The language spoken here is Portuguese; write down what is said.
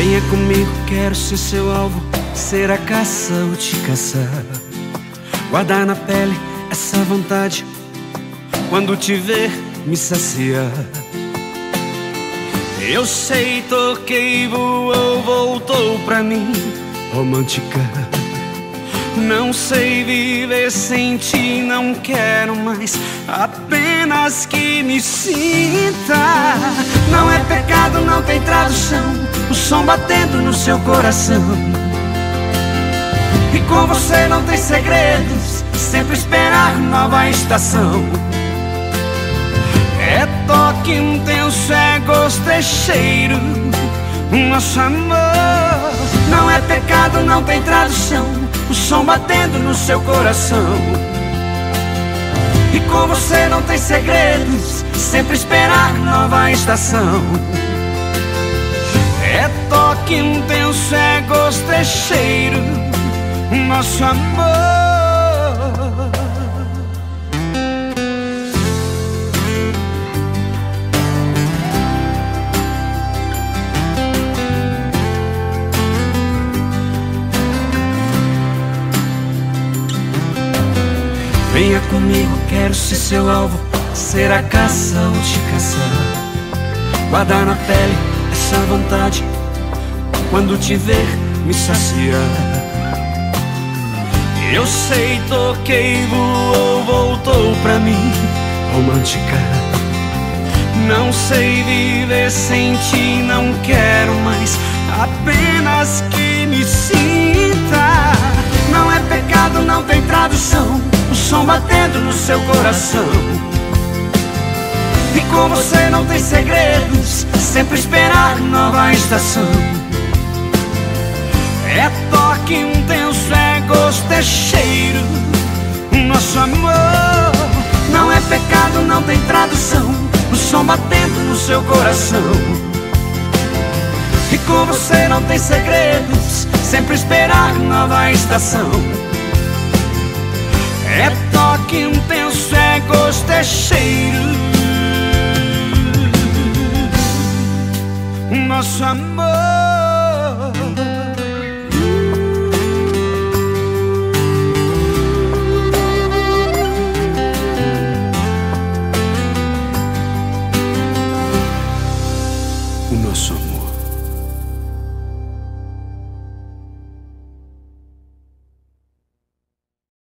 Venha comigo, quero ser seu alvo, ser a caça ou te caçar. Guardar na pele essa vontade, quando te ver, me saciar. Eu sei, toquei, voou, voltou pra mim, romântica. Não sei viver sem ti, não quero mais, apenas que me sinta. Não é pecado, não tem tradução, o som batendo no seu coração. E com você não tem segredos, sempre esperar nova estação. É toque intenso, é gosto, é cheiro. Nosso amor não é pecado, não tem tradução. O som batendo no seu coração. E com você não tem segredos, sempre esperar nova estação. É toque intenso, é gosto, é cheiro. Nosso amor. Venha comigo, quero ser seu alvo, ser a caça ou te caçar. Guardar na pele essa vontade, quando te ver, me saciar. Eu sei, toquei, voou, voltou pra mim, romântica. Não sei viver sem ti, não quero mais, apenas que batendo no seu coração. E com você não tem segredos, sempre esperar nova estação. É toque intenso, é gosto, é cheiro. Nosso amor não é pecado, não tem tradução. O som batendo no seu coração. E com você não tem segredos, sempre esperar nova estação. É toque intenso, é gosto, é cheiro. Nosso amor.